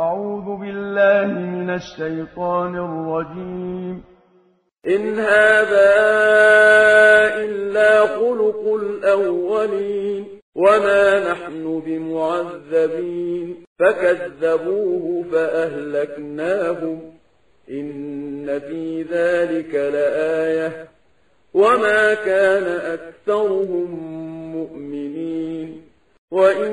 أعوذ بالله من الشيطان الرجيم. إن هذا إلا خلق الأولين وما نحن بمعذبين. فكذبوه فأهلكناهم. إن في ذلك لآية. وما كان أكثرهم مؤمنين. وإن